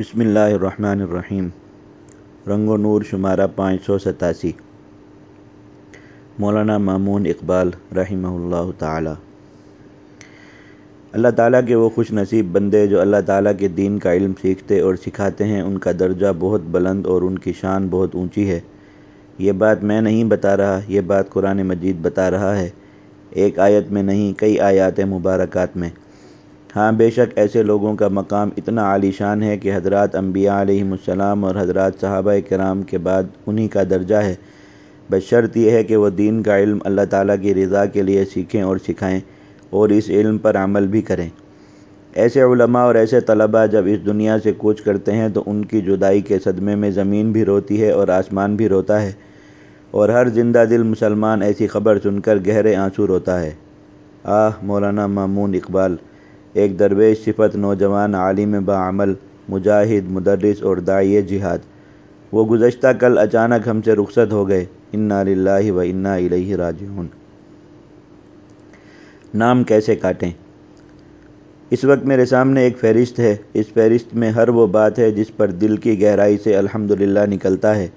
بسم اللہ الرحمن الرحیم۔ رنگ و نور شمارہ پانچ سو ستاسی۔ مولانا مامون اقبال رحمہ اللہ تعالی۔ اللہ تعالیٰ کے وہ خوش نصیب بندے جو اللہ تعالیٰ کے دین کا علم سیکھتے اور سکھاتے ہیں، ان کا درجہ بہت بلند اور ان کی شان بہت اونچی ہے۔ یہ بات میں نہیں بتا رہا، یہ بات قرآن مجید بتا رہا ہے۔ ایک آیت میں نہیں، کئی آیات مبارکات میں۔ ہاں بے شک ایسے لوگوں کا مقام اتنا عالی شان ہے کہ حضرات انبیاء علیہ السلام اور حضرات صحابہ کرام کے بعد انہی کا درجہ ہے۔ بس شرط یہ ہے کہ وہ دین کا علم اللہ تعالیٰ کی رضا کے لیے سیکھیں اور سکھائیں اور اس علم پر عمل بھی کریں۔ ایسے علماء اور ایسے طلباء جب اس دنیا سے کوچ کرتے ہیں تو ان کی جدائی کے صدمے میں زمین بھی روتی ہے اور آسمان بھی روتا ہے اور ہر زندہ دل مسلمان ایسی خبر سن کر گہرے آنسو روتا ہے۔ آہ، مولانا مامون اقبال ایک درویش صفت نوجوان عالم بعمل، مجاہد، مدرس اور دائی جہاد۔ وہ گزشتہ کل اچانک ہم سے رخصت ہو گئے۔ انا للہ و انا الیہ راجعون۔ نام کیسے کاٹیں؟ اس وقت میرے سامنے ایک فہرست ہے۔ اس فہرست میں ہر وہ بات ہے جس پر دل کی گہرائی سے الحمدللہ نکلتا ہے۔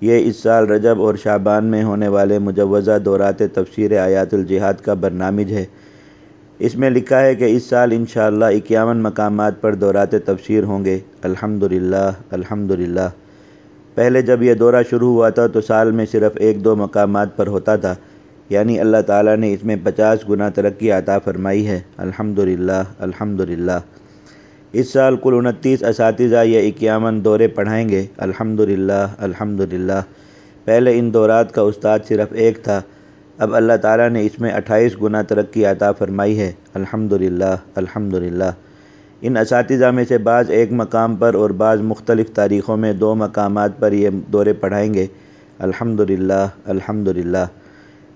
یہ اس سال رجب اور شعبان میں ہونے والے مجوزہ دورات تفسیر آیات الجہاد کا برنامج ہے۔ اس میں لکھا ہے کہ اس سال انشاءاللہ اکیاون مقامات پر دورات تفسیر ہوں گے۔ الحمدللہ الحمدللہ۔ پہلے جب یہ دورہ شروع ہوا تھا تو سال میں صرف ایک دو مقامات پر ہوتا تھا۔ یعنی اللہ تعالیٰ نے اس میں پچاس گنا ترقی عطا فرمائی ہے۔ الحمدللہ الحمدللہ۔ اس سال کل انتیس اساتذہ یہ اکیاون دورے پڑھائیں گے۔ الحمدللہ الحمدللہ۔ پہلے ان دورات کا استاد صرف ایک تھا۔ اب اللہ تعالیٰ نے اس میں اٹھائیس گنا ترقی عطا فرمائی ہے۔ الحمدللہ الحمدللہ۔ ان اساتذہ میں سے بعض ایک مقام پر اور بعض مختلف تاریخوں میں دو مقامات پر یہ دورے پڑھائیں گے۔ الحمدللہ الحمدللہ۔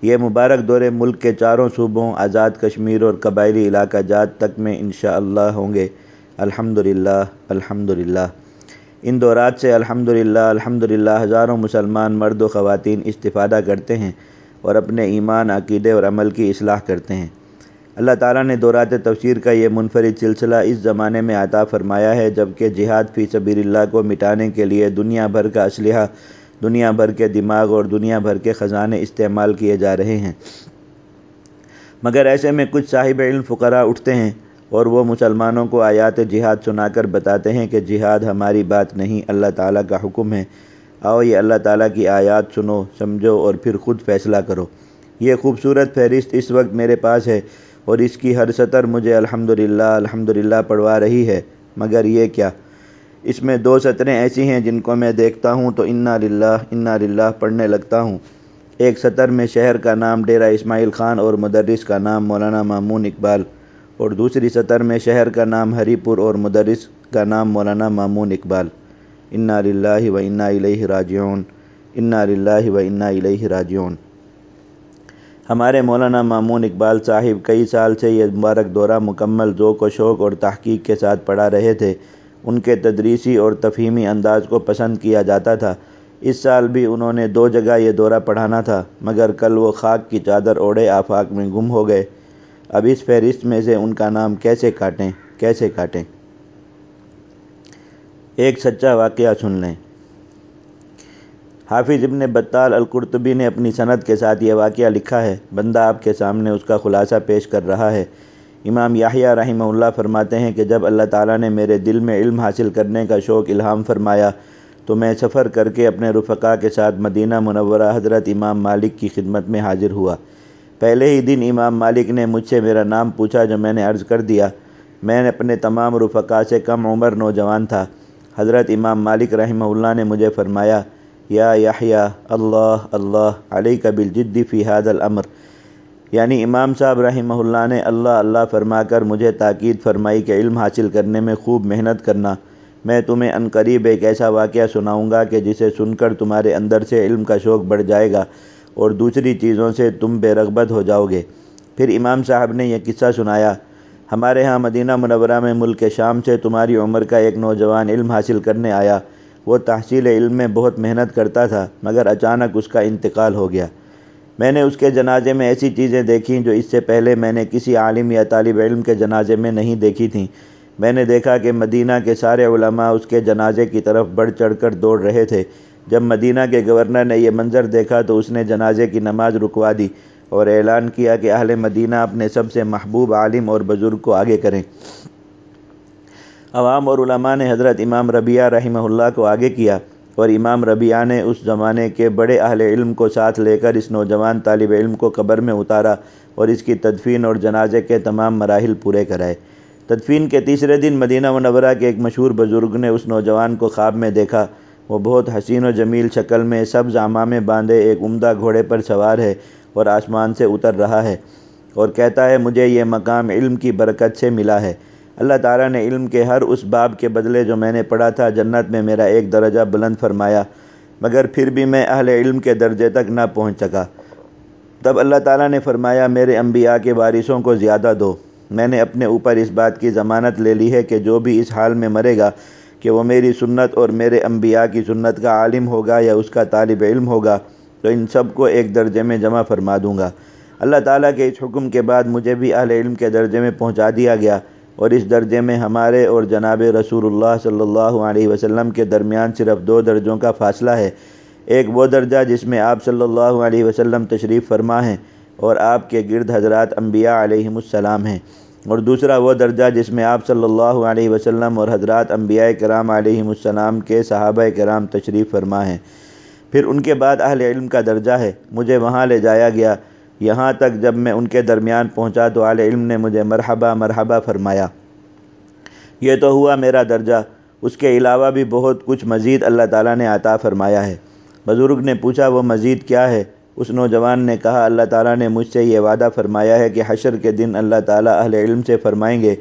یہ مبارک دورے ملک کے چاروں صوبوں، آزاد کشمیر اور قبائلی علاقہ جات تک میں انشاءاللہ ہوں گے۔ الحمدللہ الحمدللہ۔ ان دورات سے الحمدللہ الحمدللہ، ہزاروں مسلمان مرد و خواتین استفادہ کرتے ہیں۔ اور اپنے ایمان، عقیدے اور عمل کی اصلاح کرتے ہیں۔ اللہ تعالیٰ نے دورات تفسیر کا یہ منفرد سلسلہ اس زمانے میں عطا فرمایا ہے، جبکہ جہاد فی سبیل اللہ کو مٹانے کے لیے دنیا بھر کا اسلحہ، دنیا بھر کے دماغ اور دنیا بھر کے خزانے استعمال کیے جا رہے ہیں۔ مگر ایسے میں کچھ صاحب علم فقراء اٹھتے ہیں اور وہ مسلمانوں کو آیات جہاد سنا کر بتاتے ہیں کہ جہاد ہماری بات نہیں، اللہ تعالیٰ کا حکم ہے۔ آؤ، یہ اللہ تعالیٰ کی آیات سنو، سمجھو اور پھر خود فیصلہ کرو۔ یہ خوبصورت فہرست اس وقت میرے پاس ہے اور اس کی ہر سطر مجھے الحمدللہ الحمدللہ پڑھوا رہی ہے۔ مگر یہ کیا؟ اس میں دو سطریں ایسی ہیں جن کو میں دیکھتا ہوں تو انا للہ انا للہ پڑھنے لگتا ہوں۔ ایک سطر میں شہر کا نام ڈیرہ اسماعیل خان اور مدرس کا نام مولانا مامون اقبال۔ اور دوسری سطر میں شہر کا نام ہری پور اور مدرس کا نام مولانا مامون اقبال۔ انا للہ و انا الیہ راجعون انا للہ و انا الیہ راجعون ہمارے مولانا مامون اقبال صاحب کئی سال سے یہ مبارک دورہ مکمل ذوق و شوق اور تحقیق کے ساتھ پڑھا رہے تھے۔ ان کے تدریسی اور تفہیمی انداز کو پسند کیا جاتا تھا۔ اس سال بھی انہوں نے دو جگہ یہ دورہ پڑھانا تھا، مگر کل وہ خاک کی چادر اوڑے آفاق میں گم ہو گئے۔ اب اس فہرست میں سے ان کا نام کیسے کاٹیں؟ کیسے کاٹیں؟ ایک سچا واقعہ سن لیں۔ حافظ ابن بطال القرطبی نے اپنی صنعت کے ساتھ یہ واقعہ لکھا ہے۔ بندہ آپ کے سامنے اس کا خلاصہ پیش کر رہا ہے۔ امام یاہیہ رحمہ اللہ فرماتے ہیں کہ جب اللہ تعالیٰ نے میرے دل میں علم حاصل کرنے کا شوق الہام فرمایا، تو میں سفر کر کے اپنے رفقا کے ساتھ مدینہ منورہ حضرت امام مالک کی خدمت میں حاضر ہوا۔ پہلے ہی دن امام مالک نے مجھ سے میرا نام پوچھا جو میں نے عرض کر دیا۔ میں نے اپنے تمام رفقا سے کم عمر نوجوان تھا۔ حضرت امام مالک رحمہ اللہ نے مجھے فرمایا، یا یحییٰ اللہ اللہ علیہ قبل جدی فی حاد الامر۔ یعنی امام صاحب رحمہ اللہ نے اللہ اللہ فرما کر مجھے تاکید فرمائی کہ علم حاصل کرنے میں خوب محنت کرنا۔ میں تمہیں عنقریب ایک ایسا واقعہ سناؤں گا کہ جسے سن کر تمہارے اندر سے علم کا شوق بڑھ جائے گا اور دوسری چیزوں سے تم بے رغبت ہو جاؤ گے۔ پھر امام صاحب نے یہ قصہ سنایا ہمارے ہاں مدینہ منورہ میں ملک شام سے تمہاری عمر کا ایک نوجوان علم حاصل کرنے آیا۔ وہ تحصیل علم میں بہت محنت کرتا تھا، مگر اچانک اس کا انتقال ہو گیا۔ میں نے اس کے جنازے میں ایسی چیزیں دیکھیں جو اس سے پہلے میں نے کسی عالم یا طالب علم کے جنازے میں نہیں دیکھی تھیں۔ میں نے دیکھا کہ مدینہ کے سارے علماء اس کے جنازے کی طرف بڑھ چڑھ کر دوڑ رہے تھے۔ جب مدینہ کے گورنر نے یہ منظر دیکھا تو اس نے جنازے کی نماز رکوا دی۔ اور اعلان کیا کہ اہل مدینہ اپنے سب سے محبوب عالم اور بزرگ کو آگے کریں۔ عوام اور علماء نے حضرت امام ربیہ رحمہ اللہ کو آگے کیا اور امام ربیہ نے اس زمانے کے بڑے اہل علم کو ساتھ لے کر اس نوجوان طالب علم کو قبر میں اتارا اور اس کی تدفین اور جنازے کے تمام مراحل پورے کرائے۔ تدفین کے تیسرے دن مدینہ منورہ کے ایک مشہور بزرگ نے اس نوجوان کو خواب میں دیکھا۔ وہ بہت حسین و جمیل شکل میں سبز میں باندھے، ایک عمدہ گھوڑے پر سوار ہے اور آسمان سے اتر رہا ہے اور کہتا ہے، مجھے یہ مقام علم کی برکت سے ملا ہے۔ اللہ تعالیٰ نے علم کے ہر اس باب کے بدلے جو میں نے پڑھا تھا جنت میں میرا ایک درجہ بلند فرمایا، مگر پھر بھی میں اہل علم کے درجے تک نہ پہنچ سکا۔ تب اللہ تعالیٰ نے فرمایا، میرے انبیاء کے وارثوں کو زیادہ دو۔ میں نے اپنے اوپر اس بات کی ضمانت لے لی ہے کہ جو بھی اس حال میں مرے گا، کہ وہ میری سنت اور میرے انبیاء کی سنت کا عالم ہوگا یا اس کا طالب علم ہوگا۔ تو ان سب کو ایک درجے میں جمع فرما دوں گا۔ اللہ تعالیٰ کے اس حکم کے بعد مجھے بھی اہل علم کے درجے میں پہنچا دیا گیا اور اس درجے میں ہمارے اور جناب رسول اللہ صلی اللہ علیہ وسلم کے درمیان صرف دو درجوں کا فاصلہ ہے۔ ایک وہ درجہ جس میں آپ صلی اللہ علیہ وسلم تشریف فرما ہیں اور آپ کے گرد حضرات انبیاء علیہم السلام ہیں۔ اور دوسرا وہ درجہ جس میں آپ صلی اللہ علیہ وسلم اور حضرات انبیاء کرام علیہم السلام کے صحابہ کرام تشریف فرما ہیں۔ پھر ان کے بعد اہل علم کا درجہ ہے، مجھے وہاں لے جایا گیا۔ یہاں تک جب میں ان کے درمیان پہنچا تو اہل علم نے مجھے مرحبا مرحبا فرمایا۔ یہ تو ہوا میرا درجہ۔ اس کے علاوہ بھی بہت کچھ مزید اللہ تعالیٰ نے عطا فرمایا ہے۔ بزرگ نے پوچھا، وہ مزید کیا ہے؟ اس نوجوان نے کہا، اللہ تعالیٰ نے مجھ سے یہ وعدہ فرمایا ہے کہ حشر کے دن اللہ تعالیٰ اہل علم سے فرمائیں گے،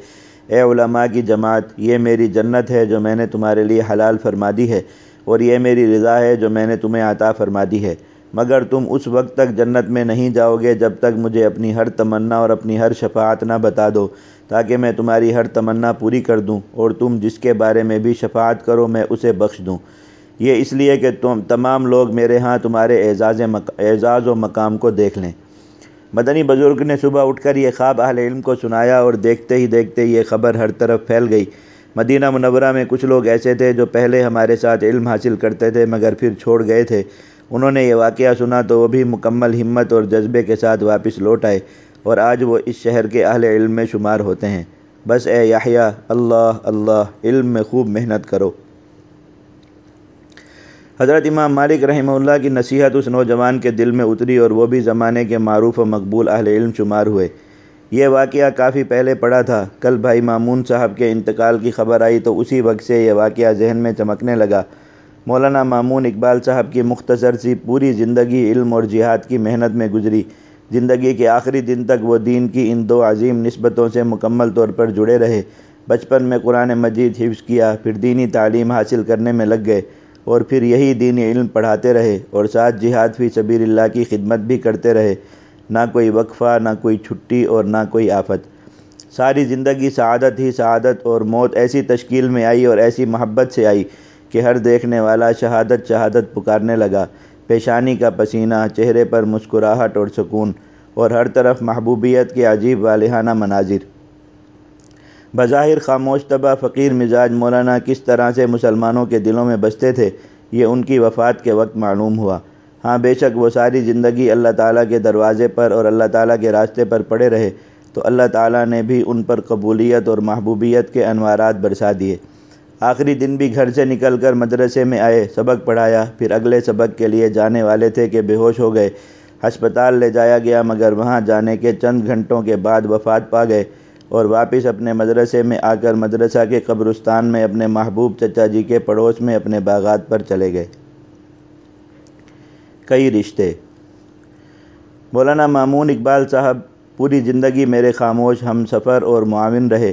اے علماء کی جماعت، یہ میری جنت ہے جو میں نے تمہارے لیے حلال فرما دی ہے۔ اور یہ میری رضا ہے جو میں نے تمہیں عطا فرما دی ہے۔ مگر تم اس وقت تک جنت میں نہیں جاؤ گے جب تک مجھے اپنی ہر تمنا اور اپنی ہر شفاعت نہ بتا دو، تاکہ میں تمہاری ہر تمنا پوری کر دوں اور تم جس کے بارے میں بھی شفاعت کرو میں اسے بخش دوں۔ یہ اس لیے کہ تم تمام لوگ میرے ہاں تمہارے اعزاز اعزاز و مقام کو دیکھ لیں۔ مدنی بزرگ نے صبح اٹھ کر یہ خواب اہل علم کو سنایا اور دیکھتے ہی دیکھتے یہ خبر ہر طرف پھیل گئی۔ مدینہ منورہ میں کچھ لوگ ایسے تھے جو پہلے ہمارے ساتھ علم حاصل کرتے تھے مگر پھر چھوڑ گئے تھے۔ انہوں نے یہ واقعہ سنا تو وہ بھی مکمل ہمت اور جذبے کے ساتھ واپس لوٹ آئے اور آج وہ اس شہر کے اہل علم میں شمار ہوتے ہیں۔ بس اے یحییٰ، اللہ اللہ، علم میں خوب محنت کرو۔ حضرت امام مالک رحمہ اللہ کی نصیحت اس نوجوان کے دل میں اتری اور وہ بھی زمانے کے معروف و مقبول اہل علم شمار ہوئے۔ یہ واقعہ کافی پہلے پڑا تھا۔ کل بھائی مامون صاحب کے انتقال کی خبر آئی تو اسی وقت سے یہ واقعہ ذہن میں چمکنے لگا۔ مولانا مامون اقبال صاحب کی مختصر سی پوری زندگی علم اور جہاد کی محنت میں گزری۔ زندگی کے آخری دن تک وہ دین کی ان دو عظیم نسبتوں سے مکمل طور پر جڑے رہے۔ بچپن میں قرآن مجید حفظ کیا، پھر دینی تعلیم حاصل کرنے میں لگ گئے اور پھر یہی دینی علم پڑھاتے رہے اور ساتھ جہاد فی سبیل اللہ کی خدمت بھی کرتے رہے۔ نہ کوئی وقفہ، نہ کوئی چھٹی اور نہ کوئی آفت۔ ساری زندگی سعادت ہی سعادت اور موت ایسی تشکیل میں آئی اور ایسی محبت سے آئی کہ ہر دیکھنے والا شہادت شہادت پکارنے لگا۔ پیشانی کا پسینہ، چہرے پر مسکراہٹ اور سکون اور ہر طرف محبوبیت کے عجیب والہانہ مناظر۔ بظاہر خاموش طبع فقیر مزاج مولانا کس طرح سے مسلمانوں کے دلوں میں بستے تھے، یہ ان کی وفات کے وقت معلوم ہوا۔ ہاں بے شک وہ ساری زندگی اللہ تعالیٰ کے دروازے پر اور اللہ تعالیٰ کے راستے پر پڑے رہے، تو اللہ تعالیٰ نے بھی ان پر قبولیت اور محبوبیت کے انوارات برسا دیے۔ آخری دن بھی گھر سے نکل کر مدرسے میں آئے، سبق پڑھایا، پھر اگلے سبق کے لیے جانے والے تھے کہ بے ہوش ہو گئے۔ ہسپتال لے جایا گیا، مگر وہاں جانے کے چند گھنٹوں کے بعد وفات پا گئے اور واپس اپنے مدرسے میں آ کر مدرسہ کے قبرستان میں اپنے محبوب چچا جی کے پڑوس میں اپنے باغات پر چلے گئے۔ کئی رشتے۔ مولانا مامون اقبال صاحب، پوری زندگی میرے خاموش، ہم سفر اور معاون رہے۔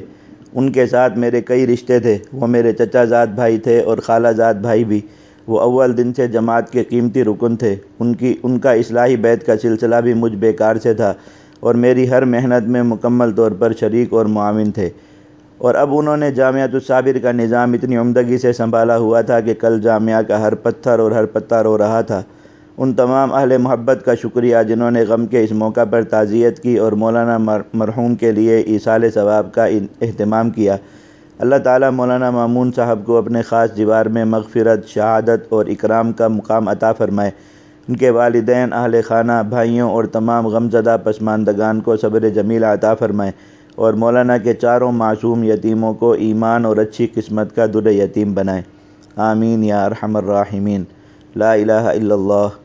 ان کے ساتھ میرے کئی رشتے تھے۔ وہ میرے چچا زاد بھائی تھے اور خالہ زاد بھائی بھی۔ وہ اول دن سے جماعت کے قیمتی رکن تھے۔ ان کی، ان کا اصلاحی بیت کا سلسلہ بھی مجھ بیکار سے تھا اور میری ہر محنت میں مکمل طور پر شریک اور معاون تھے۔ اور اب انہوں نے جامعۃ الصابر کا نظام اتنی عمدگی سے سنبھالا ہوا تھا کہ کل جامعہ کا ہر پتھر اور ہر پتہ رو رہا تھا۔ ان تمام اہل محبت کا شکریہ جنہوں نے غم کے اس موقع پر تعزیت کی اور مولانا مرحوم کے لیے ایصال ثواب کا اہتمام کیا۔ اللہ تعالیٰ مولانا مامون صاحب کو اپنے خاص دیوار میں مغفرت، شہادت اور اکرام کا مقام عطا فرمائے۔ ان کے والدین، اہل خانہ، بھائیوں اور تمام غمزدہ پسماندگان کو صبر جمیل عطا فرمائے اور مولانا کے چاروں معصوم یتیموں کو ایمان اور اچھی قسمت کا در یتیم بنائے۔ آمین یا ارحم الراحمین۔ لا الہ الا اللہ۔